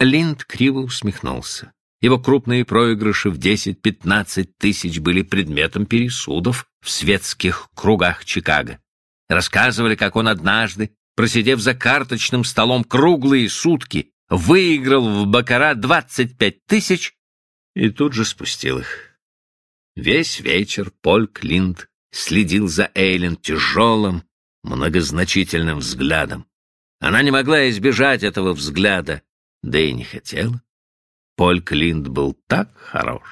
Линд криво усмехнулся. Его крупные проигрыши в 10-15 тысяч были предметом пересудов в светских кругах Чикаго. Рассказывали, как он однажды, просидев за карточным столом круглые сутки, выиграл в бакара 25 тысяч и тут же спустил их. Весь вечер Поль Клинт следил за Эйлен тяжелым, многозначительным взглядом. Она не могла избежать этого взгляда, да и не хотела. Поль Клинт был так хорош.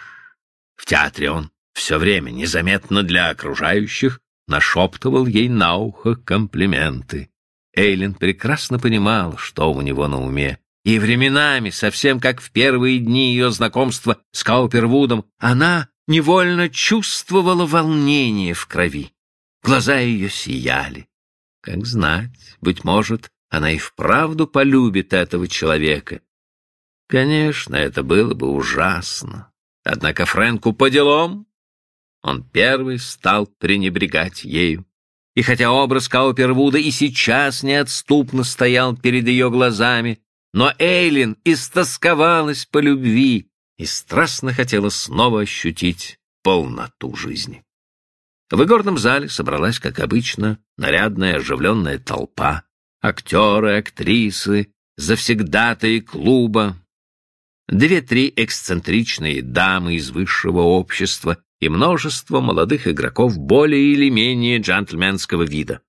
В театре он все время, незаметно для окружающих, нашептывал ей на ухо комплименты. Эйлин прекрасно понимал, что у него на уме, и временами, совсем как в первые дни ее знакомства с Каупервудом, она невольно чувствовала волнение в крови. Глаза ее сияли. Как знать, быть может, она и вправду полюбит этого человека, Конечно, это было бы ужасно. Однако Фрэнку по делам он первый стал пренебрегать ею. И хотя образ Каупервуда и сейчас неотступно стоял перед ее глазами, но Эйлин истосковалась по любви и страстно хотела снова ощутить полноту жизни. В игорном зале собралась, как обычно, нарядная оживленная толпа, актеры, актрисы, завсегдатые клуба, две-три эксцентричные дамы из высшего общества и множество молодых игроков более или менее джентльменского вида.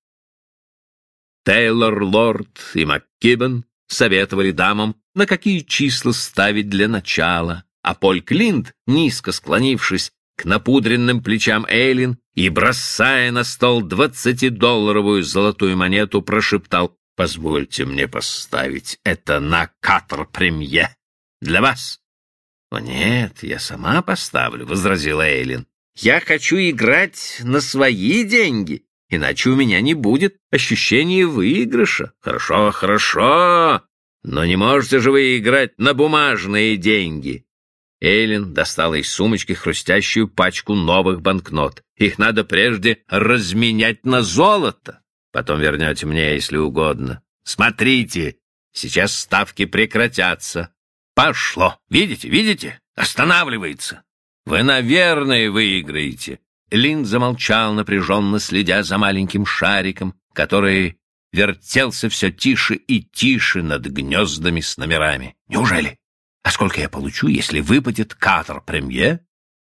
Тейлор, Лорд и МакКибен советовали дамам, на какие числа ставить для начала, а Поль Клинт, низко склонившись к напудренным плечам Эйлин и бросая на стол двадцатидолларовую золотую монету, прошептал «Позвольте мне поставить это на катр-премье». Для вас. О нет, я сама поставлю, возразила Эйлин. Я хочу играть на свои деньги, иначе у меня не будет ощущения выигрыша. Хорошо, хорошо, но не можете же вы играть на бумажные деньги. Эйлин достала из сумочки хрустящую пачку новых банкнот. Их надо прежде разменять на золото. Потом вернете мне, если угодно. Смотрите, сейчас ставки прекратятся. Пошло. Видите, видите? Останавливается. Вы, наверное, выиграете. Лин замолчал, напряженно следя за маленьким шариком, который вертелся все тише и тише над гнездами с номерами. Неужели? А сколько я получу, если выпадет катер-премье?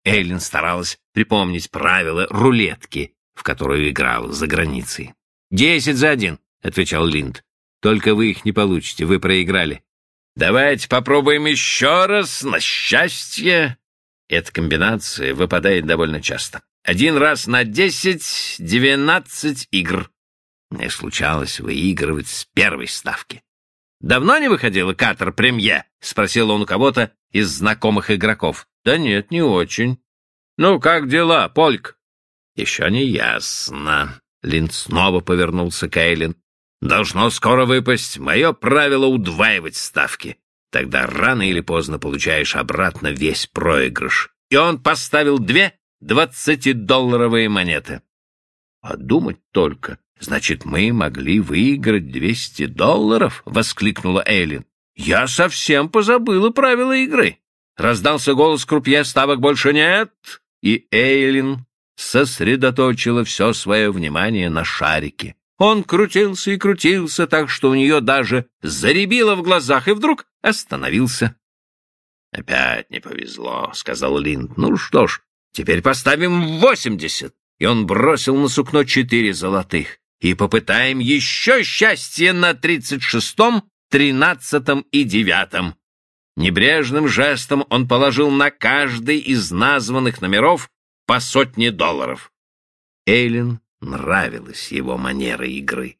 Эйлин старалась припомнить правила рулетки, в которую играла за границей. «Десять за один», — отвечал Линд. «Только вы их не получите, вы проиграли. Давайте попробуем еще раз на счастье. Эта комбинация выпадает довольно часто. Один раз на десять-двенадцать игр. Мне случалось выигрывать с первой ставки. «Давно не выходила Катер Премье?» — спросил он у кого-то из знакомых игроков. «Да нет, не очень». «Ну, как дела, Польк?» «Еще не ясно». Линд снова повернулся к Эйлин. Должно скоро выпасть мое правило удваивать ставки. Тогда рано или поздно получаешь обратно весь проигрыш. И он поставил две двадцатидолларовые монеты. Подумать только. Значит, мы могли выиграть двести долларов? — воскликнула Эйлин. Я совсем позабыла правила игры. Раздался голос крупье, ставок больше нет. И Эйлин сосредоточила все свое внимание на шарике. Он крутился и крутился так, что у нее даже заребило в глазах, и вдруг остановился. «Опять не повезло», — сказал Линд. «Ну что ж, теперь поставим восемьдесят». И он бросил на сукно четыре золотых. «И попытаем еще счастье на тридцать шестом, тринадцатом и девятом». Небрежным жестом он положил на каждый из названных номеров по сотне долларов. Эйлин Нравилась его манера игры.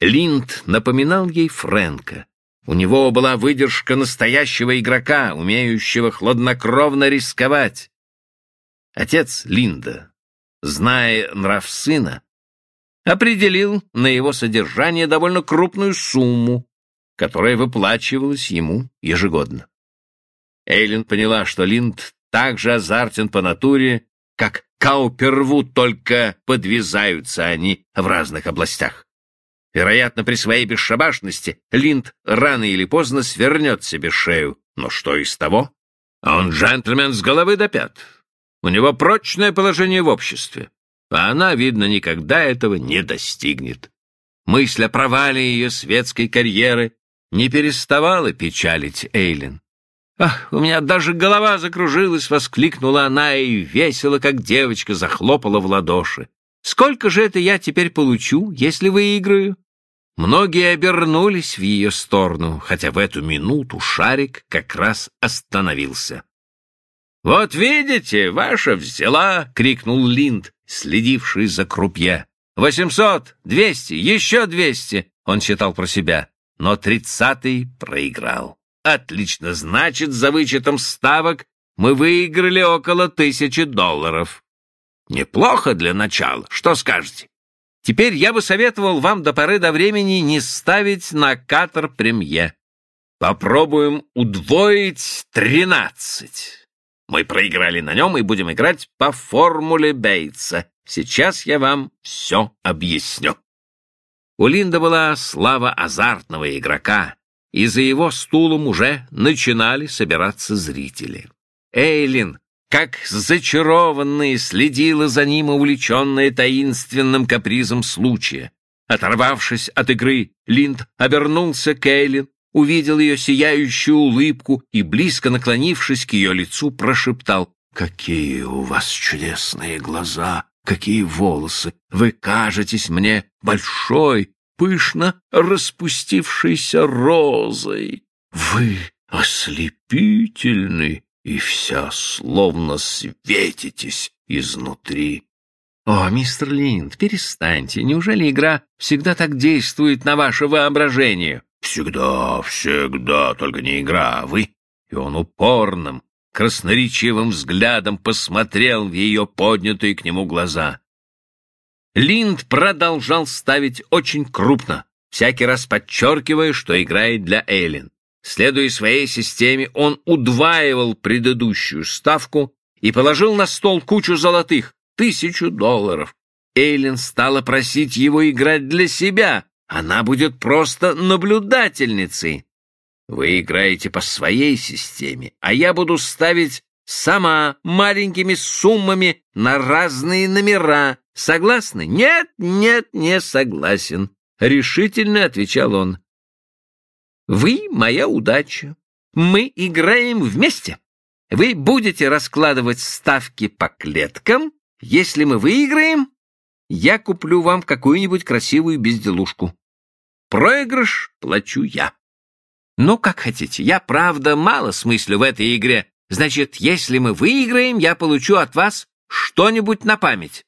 Линд напоминал ей Фрэнка. У него была выдержка настоящего игрока, умеющего хладнокровно рисковать. Отец Линда, зная нрав сына, определил на его содержание довольно крупную сумму, которая выплачивалась ему ежегодно. Эйлин поняла, что Линд так же азартен по натуре, как Каупервуд, только подвязаются они в разных областях. Вероятно, при своей бесшабашности Линд рано или поздно свернет себе шею. Но что из того? Он джентльмен с головы до пят. У него прочное положение в обществе, а она, видно, никогда этого не достигнет. Мысль о провале ее светской карьеры не переставала печалить Эйлин. «Ах, у меня даже голова закружилась!» — воскликнула она и весело, как девочка, захлопала в ладоши. «Сколько же это я теперь получу, если выиграю?» Многие обернулись в ее сторону, хотя в эту минуту шарик как раз остановился. «Вот видите, ваша взяла!» — крикнул Линд, следивший за крупье. «Восемьсот! Двести! Еще двести!» — он считал про себя. Но тридцатый проиграл. «Отлично! Значит, за вычетом ставок мы выиграли около тысячи долларов. Неплохо для начала. Что скажете?» Теперь я бы советовал вам до поры до времени не ставить на катер премье. Попробуем удвоить тринадцать. Мы проиграли на нем и будем играть по формуле Бейтса. Сейчас я вам все объясню. У Линда была слава азартного игрока, и за его стулом уже начинали собираться зрители. Эйлин как зачарованная следила за ним, увлеченная таинственным капризом случая. Оторвавшись от игры, Линд обернулся к Эйлин, увидел ее сияющую улыбку и, близко наклонившись к ее лицу, прошептал «Какие у вас чудесные глаза! Какие волосы! Вы кажетесь мне большой, пышно распустившейся розой! Вы ослепительны!» и вся словно светитесь изнутри. О, мистер Линд, перестаньте. Неужели игра всегда так действует на ваше воображение? Всегда, всегда, только не игра, а вы. И он упорным, красноречивым взглядом посмотрел в ее поднятые к нему глаза. Линд продолжал ставить очень крупно, всякий раз подчеркивая, что играет для Эйлин. Следуя своей системе, он удваивал предыдущую ставку и положил на стол кучу золотых, тысячу долларов. Эйлин стала просить его играть для себя. Она будет просто наблюдательницей. Вы играете по своей системе, а я буду ставить сама маленькими суммами на разные номера. Согласны? Нет, нет, не согласен. Решительно отвечал он. Вы — моя удача. Мы играем вместе. Вы будете раскладывать ставки по клеткам. Если мы выиграем, я куплю вам какую-нибудь красивую безделушку. Проигрыш плачу я. Ну, как хотите. Я, правда, мало смыслю в этой игре. Значит, если мы выиграем, я получу от вас что-нибудь на память.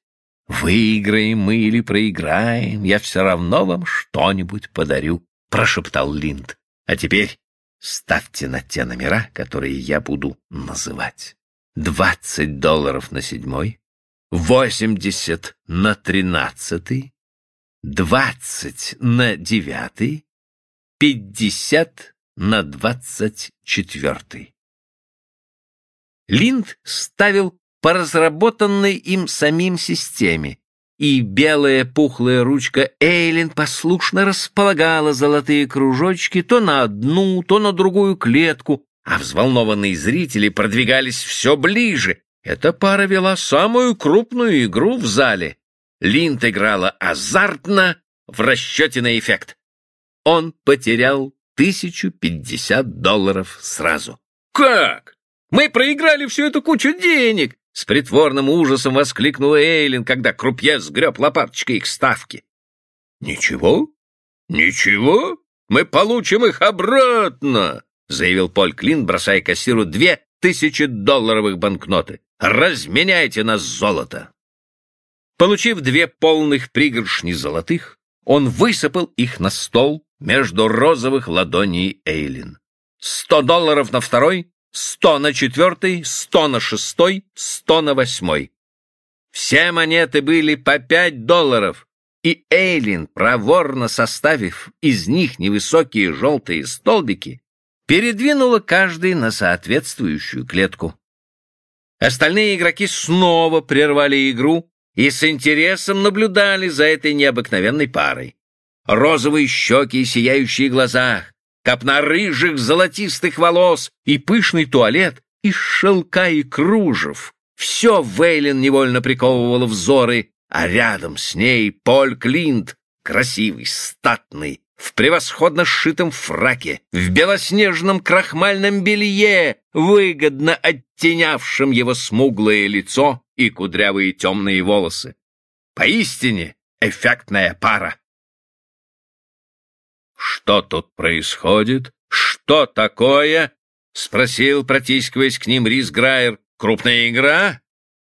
Выиграем мы или проиграем, я все равно вам что-нибудь подарю, — прошептал Линд. А теперь ставьте на те номера, которые я буду называть. Двадцать долларов на седьмой, восемьдесят на тринадцатый, двадцать на девятый, пятьдесят на двадцать четвертый. Линд ставил по разработанной им самим системе, и белая пухлая ручка Эйлин послушно располагала золотые кружочки то на одну, то на другую клетку, а взволнованные зрители продвигались все ближе. Эта пара вела самую крупную игру в зале. Линд играла азартно в расчете на эффект. Он потерял тысячу пятьдесят долларов сразу. «Как? Мы проиграли всю эту кучу денег!» С притворным ужасом воскликнула Эйлин, когда крупье сгреб лопаточкой их ставки. «Ничего? Ничего? Мы получим их обратно!» — заявил Поль Клин, бросая кассиру две тысячи долларовых банкноты. «Разменяйте нас золото!» Получив две полных пригоршни золотых, он высыпал их на стол между розовых ладоней Эйлин. «Сто долларов на второй, сто на четвертый, сто на шестой, сто на восьмой. Все монеты были по пять долларов, и Эйлин, проворно составив из них невысокие желтые столбики, передвинула каждый на соответствующую клетку. Остальные игроки снова прервали игру и с интересом наблюдали за этой необыкновенной парой. розовые щеки и сияющие глаза, копна рыжих золотистых волос и пышный туалет из шелка и кружев. Все Вейлин невольно приковывало взоры, а рядом с ней Поль Клинт, красивый, статный, в превосходно сшитом фраке, в белоснежном крахмальном белье, выгодно оттенявшем его смуглое лицо и кудрявые темные волосы. Поистине эффектная пара. «Что тут происходит? Что такое?» — спросил, протискиваясь к ним Рис Грайер. «Крупная игра?»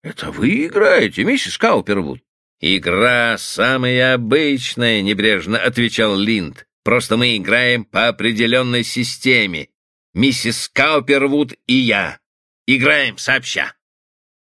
«Это вы играете, миссис Каупервуд?» «Игра самая обычная», — небрежно отвечал Линд. «Просто мы играем по определенной системе. Миссис Каупервуд и я. Играем сообща».